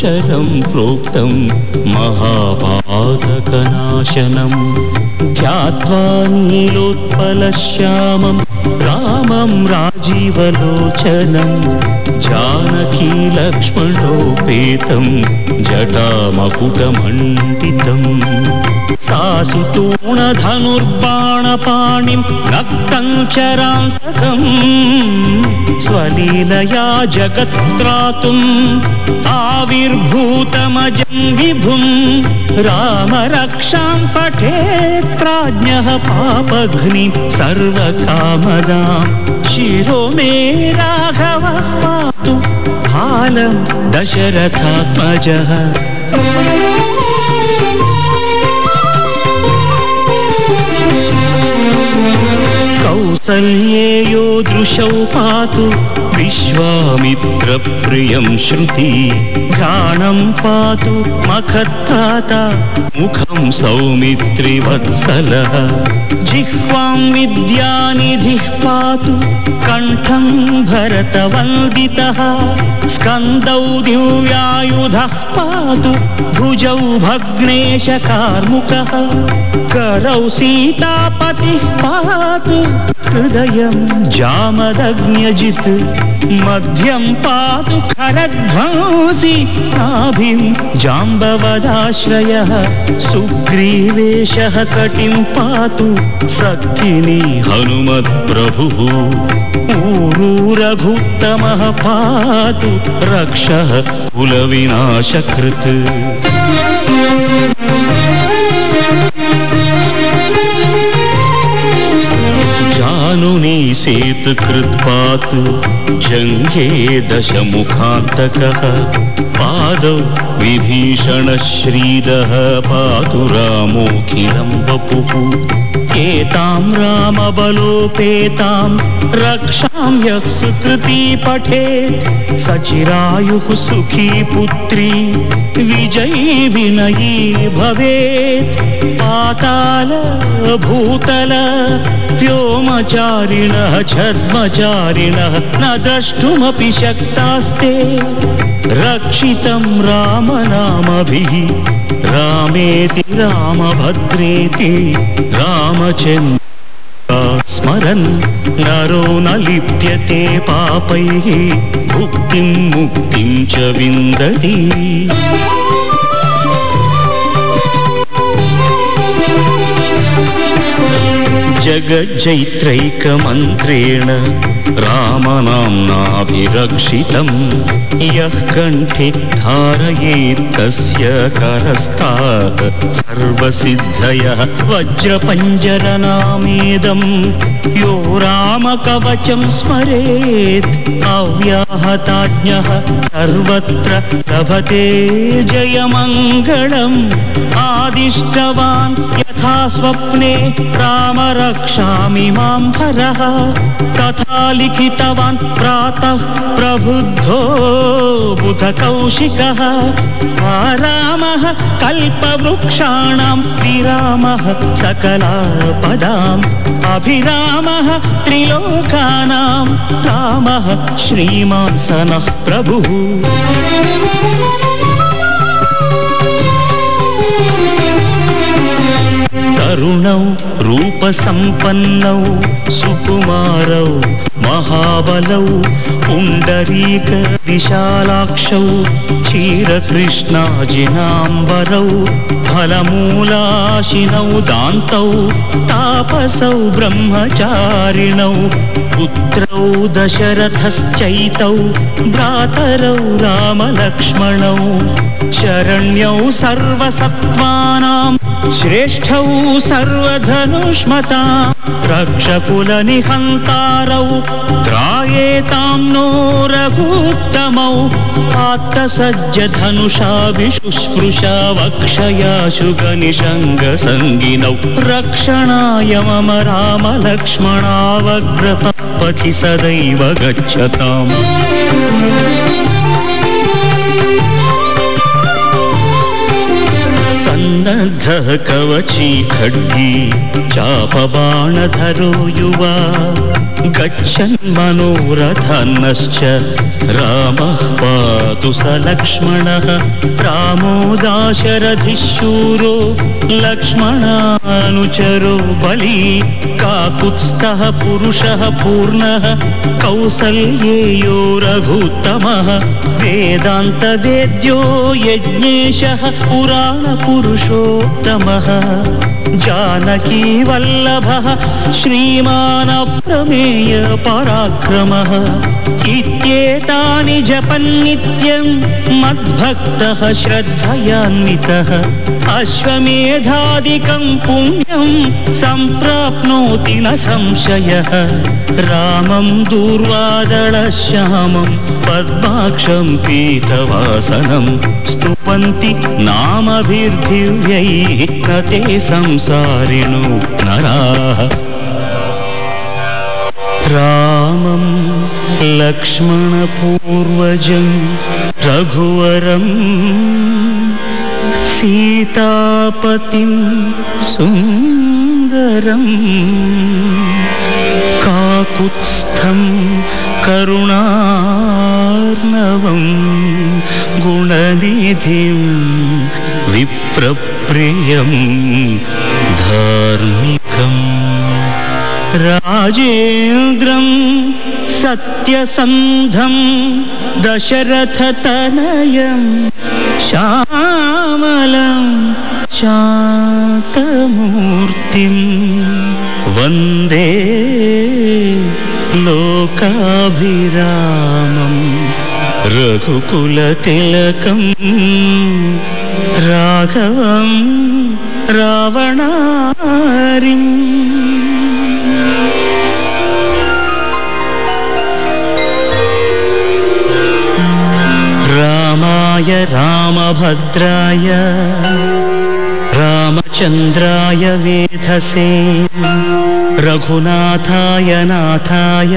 प्रोक्तं महापातकनाशनं ध्यात्वा नीलोत्पलश्यामं रामं राजीवलोचनं जानकी लक्ष्मणोपेतं जटामकुटमण्डितम् सासितोणधनुर्बाणपाणिं नक्तं चरान्तकम् स्वलीलया जगत्त्रातुम् आविर्भूतमजं विभुं रामरक्षां पठेत् प्राज्ञः पापघ्नि सर्वकामदां शिरो मे राघवः पातु हालं दशरथात्मजः कौसल्येयो दृशौ पातु विश्वामित्रप्रियं श्रुति घ्राणं पातु मखत्राता मुखं सौमित्रिवत्सलः जिह्वां विद्यानिधिः पातु कण्ठं भरतवन्दितः स्कन्दौ दिव्यायुधः पातु भुजौ भग्नेशकार्मुकः करौ सीतापतिः पातु हृदयं जामदग्न्यजित् मध्यं पातु खरध्वंसि नाभिं जाम्बवदाश्रयः सुग्रीवेशः कटिं पातु सखिनी हनुमत्प्रभुः रघुत्तमः पातु रक्षः कुलविनाशकृत् जानुनी सेतुकृत्पात् जङ्घे दशमुखान्तकः विभीषणश्रीदः पातु रामोऽखिलं वपुः। एतां रामबलोपेतां रक्षां यः सुकृती पठेत् सचिरायुः सुखी पुत्री विजयी विनयी भवेत्। पाताल भूतल व्योमचारिणः छद्मचारिणः न द्रष्टुमपि शक्तास्ते रक्षितं रामनामभिः रामेति रामभद्रेति रामचन्द्र स्मरन् नरो न लिप्यते पापैः भुक्तिं मुक्तिं च विन्दति जगज्जैत्रैकमन्त्रेण रामनाम्नाभिरक्षितं यः कण्ठे धारयेत् तस्य करस्तात्। सर्वसिद्धयः वज्रपञ्जरनामेदं यो रामकवचं स्मरेत्। अव्याहताज्ञः सर्वत्र लभते जयमङ्गलम्। आदिष्टवान् यथा स्वप्ने राम रक्षामि मां हरः तथा लिखितवान् प्रातः प्रबुद्धो बुधकौशिकः। रामः कल्पवृक्षाणां विरामः सकलापदाम्। अभिरामः त्रिलोकानां रामः श्रीमान् सनः प्रभुः तरुणौ रूपसम्पन्नौ सुकुमारौ महाबलौ पुण्डरीकविशालाक्षौ क्षीरकृष्णाजिनाम्बरौ फलमूलाशिनौ दान्तौ तापसौ ब्रह्मचारिणौ पुत्रौ दशरथश्चैतौ भ्रातरौ रामलक्ष्मणौ शरण्यौ सर्वसत्त्वानां श्रेष्ठौ सर्वधनुष्मता रक्षकुलनिहन्तारौ त्रायेतां नो रघुत्तमौ आत्तसज्जधनुषा विशुस्पृशा वक्षया शुगनिषङ्गसङ्गिनौ रक्षणाय मम रामलक्ष्मणावग्रपथि सदैव गच्छताम् सन्नद्ध कवची खड्गी चापबाणधरो युवा गच्छन् मनोरथन्नश्च रामः पातु स लक्ष्मणः रामो दाशरथिशूरो लक्ष्मणानुचरो बली काकुत्स्थः पुरुषः पूर्णः कौसल्येयो रघुत्तमः वेदान्तवेद्यो यज्ञेशः पुराणपुरुषोत्तमः जानकी वल्लभः श्रीमानप्रमेय इत्येतानि जपन्नित्यं मद्भक्तः श्रद्धयान्वितः अश्वमेधादिकं पुण्यं सम्प्राप्नोति न संशयः। रामं दूर्वादळश्यामं पद्माक्षं पीतवासनं स्तुवन्ति नामभिर्दिव्यैः न ते संसारिणो नराः। रामं लक्ष्मणपूर्वजं रघुवरम् सीतापतिं सुन्दरम् काकुत्स्थं करुणार्णवं गुणनिधिं विप्रप्रियं धार्मिकम् राजेन्द्रं सत्यसन्धं दशरथतनयं श्यामलं शान्तमूर्तिं वन्दे लोकाभिरामं रघुकुलतिलकं राघवं रावणारिम् रामभद्राय रामचन्द्राय वेधसे रघुनाथाय नाथाय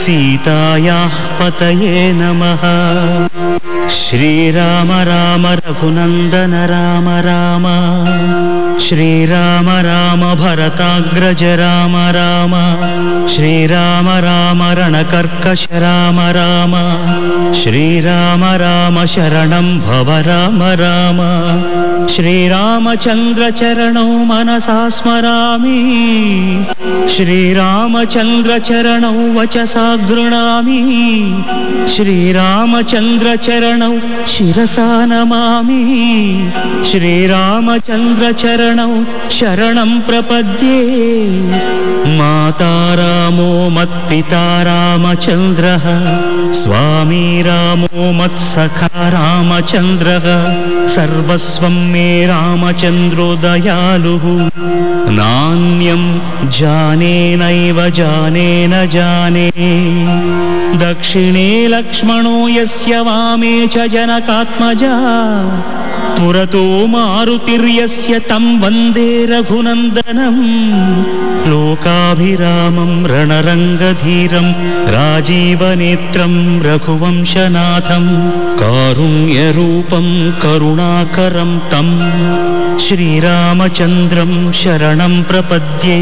सीतायाः पतये नमः। श्रीराम राम रघुनन्दन राम राम श्रीराम राम भरताग्रज राम राम श्रीराम राम रणकर्कश राम राम श्रीराम राम शरणं भव राम राम। श्रीरामचन्द्रचरणौ मनसा स्मरामि। श्रीरामचन्द्रचरणौ वचसा गृणामि। श्रीरामचन्द्रचरणौ शिरसा नमामि। श्रीरामचन्द्रचरणौ शरणं प्रपद्ये। माता रामो मत्पिता रामचन्द्रः। स्वामी रामो मत्सखा रामचन्द्रः सर्वस्वं मे रामचन्द्रो दयालुः नान्यं जाने नैव जाने न जाने। दक्षिणे लक्ष्मणो यस्य वामे च जनकात्मजा पुरतो मारुतिर्यस्य तं वन्दे रघुनन्दनम् लोकाभिरामं रणरङ्गधीरं राजीवनेत्रं रघुवंशनाथं कारुण्यरूपं करुणाकरं तं। श्रीरामचन्द्रं शरणं प्रपद्ये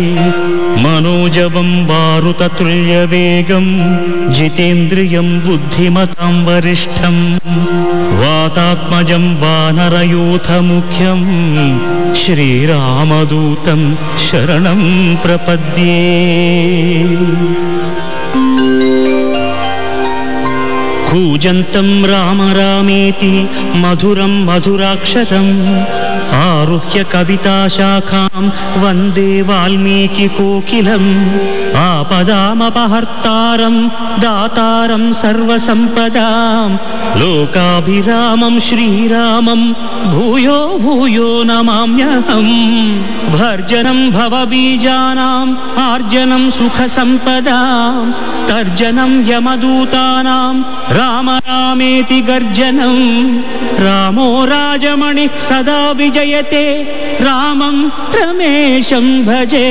मनोजवं वारुततुल्यवेगं जितेन्द्रियं बुद्धिमतां वरिष्ठं। वातात्मजं वानरयूथमुख्यं श्रीरामदूतं शरणं प्रपद्ये। कूजन्तं राम रामेति मधुरं मधुराक्षरम् आरुह्य कविताशाखां वन्दे वाल्मीकिकोकिलम् आपदामपहर्तारं दातारं सर्वसम्पदां लोकाभिरामं श्रीरामं भूयो भूयो नमाम्यहम्। भर्जनं भवबीजानाम् आर्जनं सुखसम्पदां तर्जनं यमदूतानां राम रामेति गर्जनं रामो राजमणिः सदा विजयते रामं रमेशं भजे।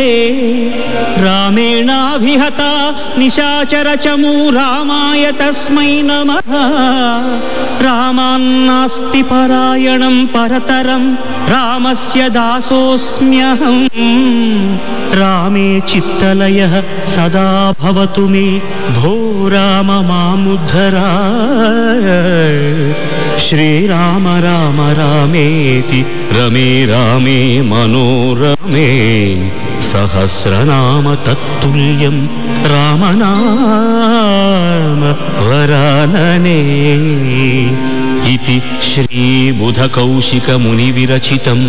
रामेणाभिहता निशाचरचमू रामाय तस्मै नमः। रामान्नास्ति परायणं परतरं रामस्य दासोऽस्म्यहम् रामे चित्तलयः सदा भवतु मे भो राम मामुद्धरा श्रीराम राम रामेति रमे रामे मनोरमे सहस्रनाम तत्तुल्यं रामनाम वरानने। इति श्रीबुधकौशिकमुनिविरचितं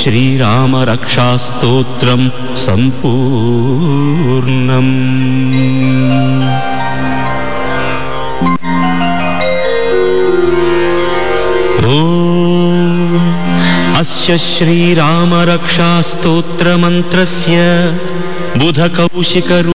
श्रीरामरक्षास्तोत्रं सम्पूर्णम् अस्य श्रीरामरक्षास्तोत्रमन्त्रस्य बुधकौशिकरू